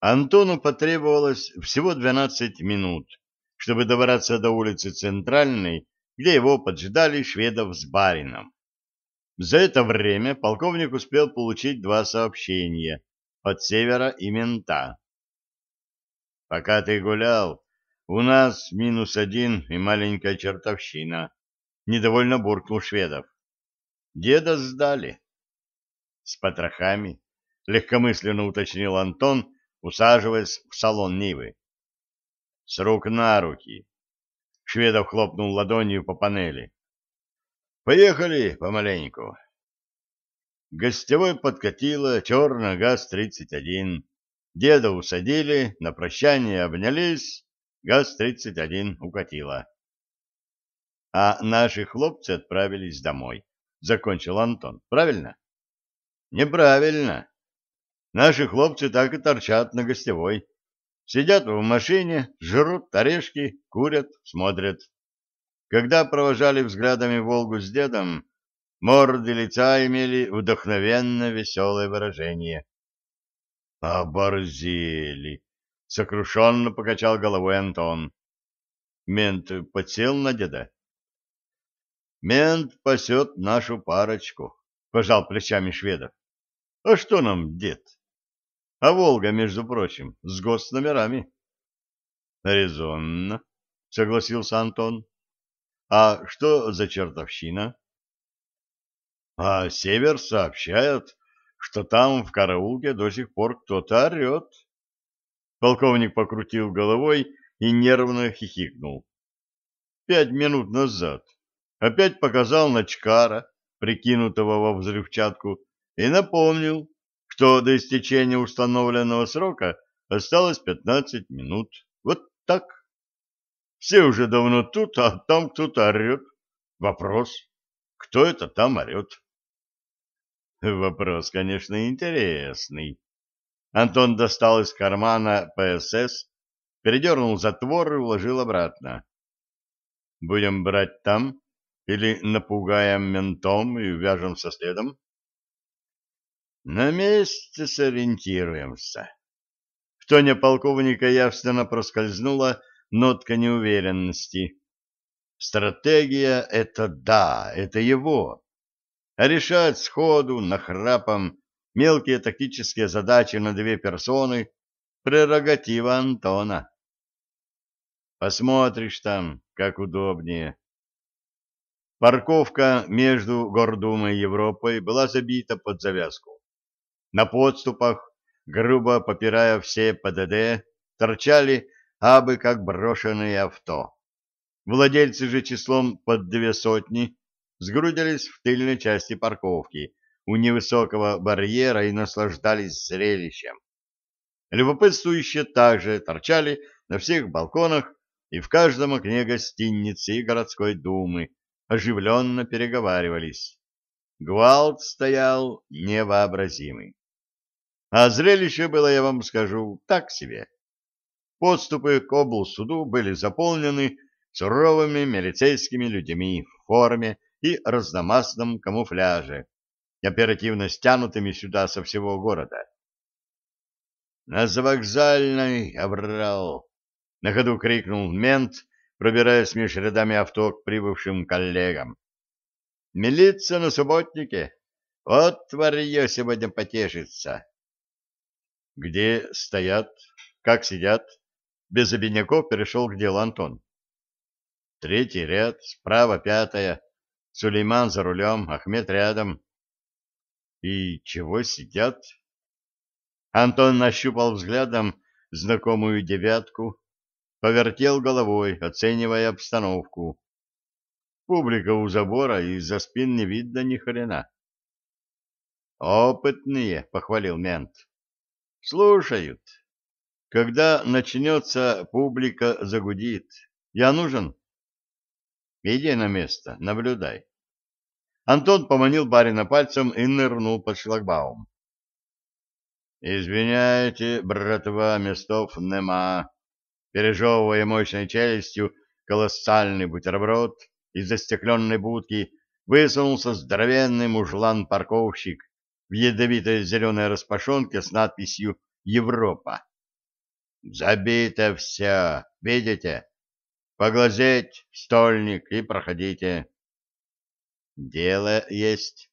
Антону потребовалось всего 12 минут, чтобы добраться до улицы Центральной, где его поджидали шведов с барином. За это время полковник успел получить два сообщения от севера и мента. «Пока ты гулял, у нас минус один и маленькая чертовщина», — недовольно буркнул шведов. «Деда сдали». «С потрохами», — легкомысленно уточнил Антон, усаживаясь в салон Нивы. «С рук на руки». Шведов хлопнул ладонью по панели. Поехали помаленьку. Гостевой подкатила черная ГАЗ-31. Деда усадили, на прощание обнялись, ГАЗ-31 укатила. А наши хлопцы отправились домой. Закончил Антон. Правильно? Неправильно. Наши хлопцы так и торчат на гостевой. Сидят в машине, жрут орешки, курят, смотрят. Когда провожали взглядами Волгу с дедом, морды лица имели вдохновенно веселое выражение. «Оборзели!» — сокрушенно покачал головой Антон. Мент подсел на деда. «Мент пасет нашу парочку», — пожал плечами шведов. «А что нам, дед? А Волга, между прочим, с госномерами». «Резонно», — согласился Антон. А что за чертовщина? А Север сообщает, что там в караулке до сих пор кто-то орет. Полковник покрутил головой и нервно хихикнул. Пять минут назад опять показал Начкара, прикинутого во взрывчатку, и напомнил, что до истечения установленного срока осталось пятнадцать минут. Вот так. Все уже давно тут, а там кто-то орет. Вопрос, кто это там орет? Вопрос, конечно, интересный. Антон достал из кармана ПСС, передернул затвор и уложил обратно. Будем брать там или напугаем ментом и увяжем со следом? На месте сориентируемся. В тоне полковника явственно проскользнуло нотка неуверенности. Стратегия — это да, это его. А решать сходу, нахрапом, мелкие тактические задачи на две персоны — прерогатива Антона. Посмотришь там, как удобнее. Парковка между Гордумой и Европой была забита под завязку. На подступах, грубо попирая все ПДД, торчали абы как брошенные авто. Владельцы же числом под две сотни сгрудились в тыльной части парковки у невысокого барьера и наслаждались зрелищем. Любопытствующие также торчали на всех балконах и в каждом окне гостиницы и городской думы оживленно переговаривались. Гвалт стоял невообразимый. А зрелище было, я вам скажу, так себе. Подступы к облсуду были заполнены суровыми милицейскими людьми в форме и разномастном камуфляже, оперативно стянутыми сюда со всего города. «На завокзальной обрал!» — на ходу крикнул мент, пробираясь меж рядами авто к прибывшим коллегам. «Милиция на субботнике! Вот тварье сегодня потешится!» «Где стоят? Как сидят?» Без обиняков перешел к делу Антон. Третий ряд, справа пятая. Сулейман за рулем, Ахмед рядом. И чего сидят? Антон нащупал взглядом знакомую девятку, повертел головой, оценивая обстановку. Публика у забора, и за спин не видно ни хрена. «Опытные», — похвалил мент. «Слушают». Когда начнется, публика загудит. Я нужен? Иди на место, наблюдай. Антон поманил барина пальцем и нырнул под шлагбаум. «Извиняйте, братва, местов нема». Пережевывая мощной челюстью колоссальный бутерброд из застекленной будки, высунулся здоровенный мужлан-парковщик в ядовитой зеленой распашонке с надписью «Европа». Забито все, видите? Поглазеть, стольник, и проходите. Дело есть.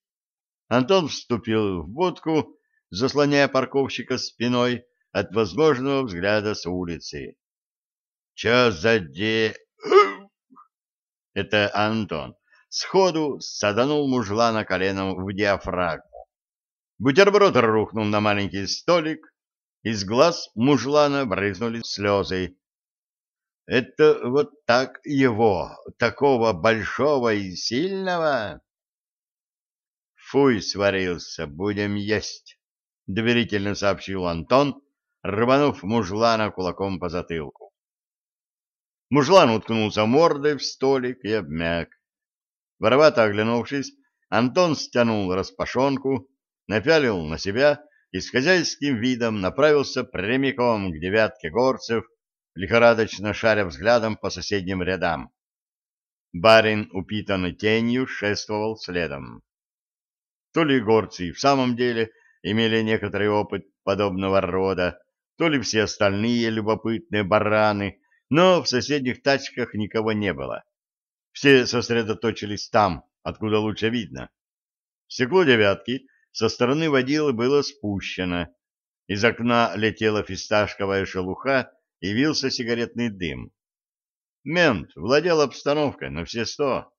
Антон вступил в будку, заслоняя парковщика спиной от возможного взгляда с улицы. Че за де... Это Антон. Сходу саданул мужлана коленом в диафрагму. Бутерброд рухнул на маленький столик, из глаз мужлана брызнули слезы. Это вот так его, такого большого и сильного? Фуй, сварился, будем есть, — доверительно сообщил Антон, рванув мужлана кулаком по затылку. Мужлан уткнулся мордой в столик и обмяк. Воровато оглянувшись, Антон стянул распашонку, напялил на себя и с хозяйским видом направился прямиком к девятке горцев, лихорадочно шаря взглядом по соседним рядам. Барин, упитанный тенью, шествовал следом. То ли горцы в самом деле имели некоторый опыт подобного рода, то ли все остальные любопытные бараны но в соседних тачках никого не было. Все сосредоточились там, откуда лучше видно. Стекло девятки со стороны водилы было спущено. Из окна летела фисташковая шелуха и вился сигаретный дым. Мент владел обстановкой на все сто.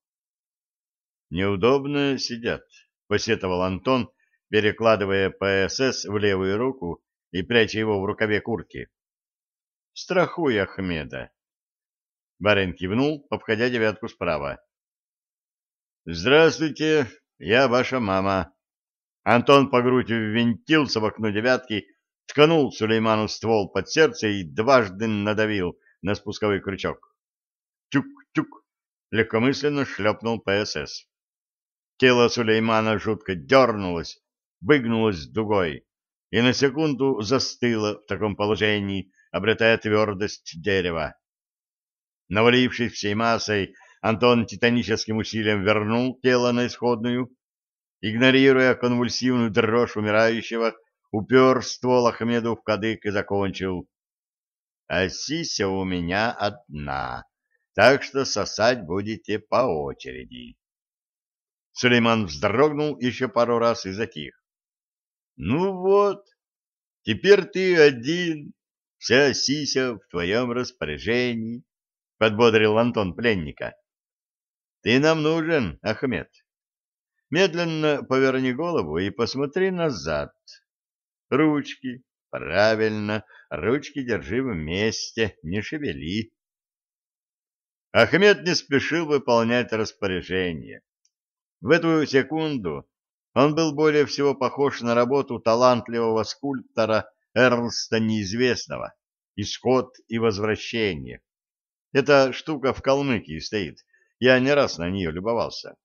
«Неудобно сидят», — посетовал Антон, перекладывая ПСС в левую руку и пряча его в рукаве куртки страхуй Ахмеда. Барин кивнул, обходя девятку справа. «Здравствуйте, я ваша мама». Антон по грудь ввинтился в окно девятки, тканул Сулейману ствол под сердце и дважды надавил на спусковой крючок. Тюк-тюк, легкомысленно шлепнул ПСС. Тело Сулеймана жутко дернулось, выгнулось дугой и на секунду застыло в таком положении, обретая твердость дерева. Навалившись всей массой, Антон титаническим усилием вернул тело на исходную, игнорируя конвульсивную дрожь умирающего, упер ствол Ахмеду в кадык и закончил. А сися у меня одна, так что сосать будете по очереди. Сулейман вздрогнул еще пару раз и затих. — Ну вот, теперь ты один, Вся сися в твоем распоряжении, — подбодрил Антон пленника. — Ты нам нужен, Ахмед. Медленно поверни голову и посмотри назад. Ручки, правильно, ручки держи вместе, не шевели. Ахмед не спешил выполнять распоряжение. В эту секунду он был более всего похож на работу талантливого скульптора Эрлста Неизвестного, Исход и Возвращение. Эта штука в Калмыкии стоит, я не раз на нее любовался.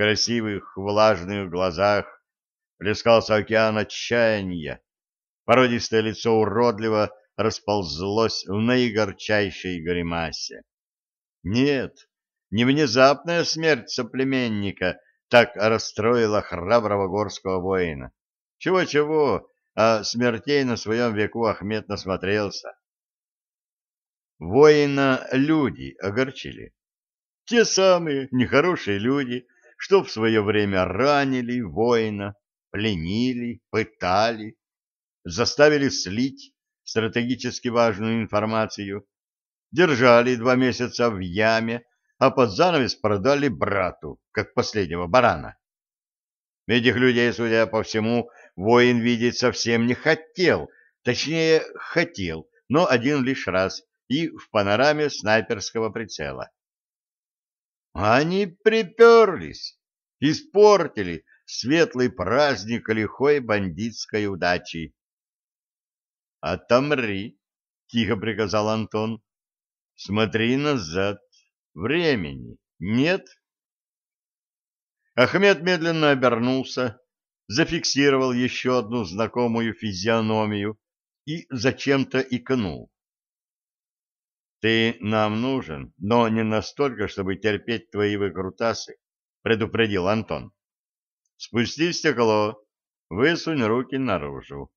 Красивых влажных глазах плескался океан отчаяния, породистое лицо уродливо расползлось в наигорчайшей гримасе. Нет, не внезапная смерть соплеменника так расстроила храброго горского воина. Чего-чего, а смертей на своем веку Ахмед насмотрелся. Воина люди огорчили. Те самые нехорошие люди, что в свое время ранили воина, пленили, пытали, заставили слить стратегически важную информацию, держали два месяца в яме, а под занавес продали брату, как последнего барана. Этих людей, судя по всему, воин видеть совсем не хотел, точнее, хотел, но один лишь раз и в панораме снайперского прицела. Они приперлись, испортили светлый праздник лихой бандитской удачи. — Отомри, — тихо приказал Антон. — Смотри назад. Времени нет. Ахмед медленно обернулся, зафиксировал еще одну знакомую физиономию и зачем-то икнул. «Ты нам нужен, но не настолько, чтобы терпеть твои выкрутасы», — предупредил Антон. «Спусти стекло, высунь руки наружу».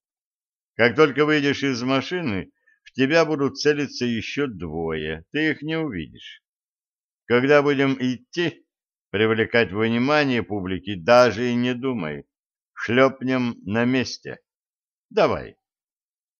Как только выйдешь из машины, в тебя будут целиться еще двое, ты их не увидишь. Когда будем идти, привлекать внимание публики даже и не думай. Шлепнем на месте. Давай.